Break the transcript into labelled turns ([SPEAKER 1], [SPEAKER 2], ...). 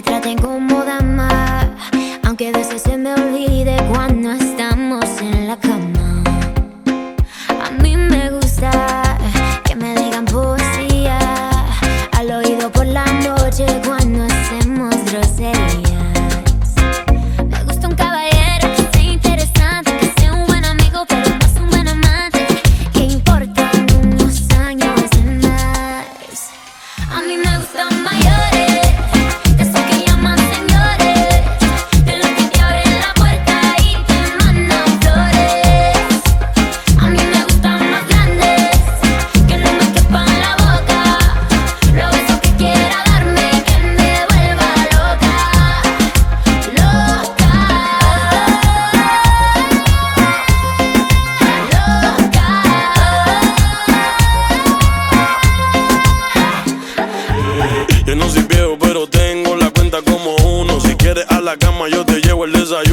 [SPEAKER 1] me traten como dama, aunque a veces se me olvide cuando estamos en la cama. A mí me gusta que me digan poesía al oído por la noche cuando hacemos groserías. Me gusta un caballero que sea interesante, que sea un buen amigo, pero es un buen amante. Que importan unos años de más. A mí me gustan mayores, la
[SPEAKER 2] cama, yo te llevo el desayuno.